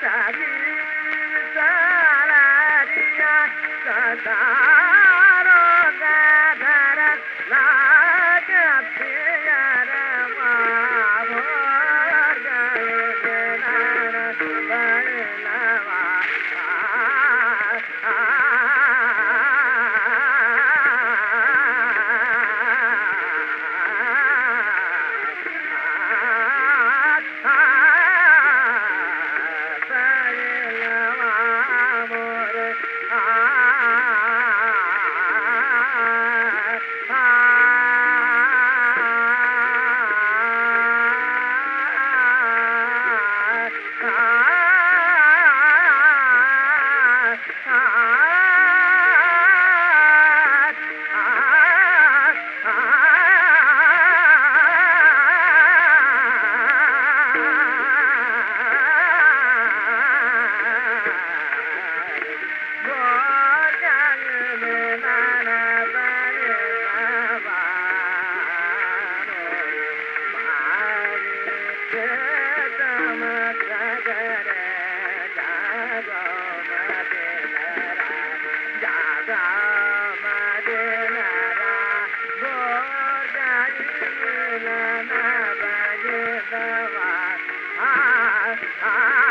sabe Ah. Ah.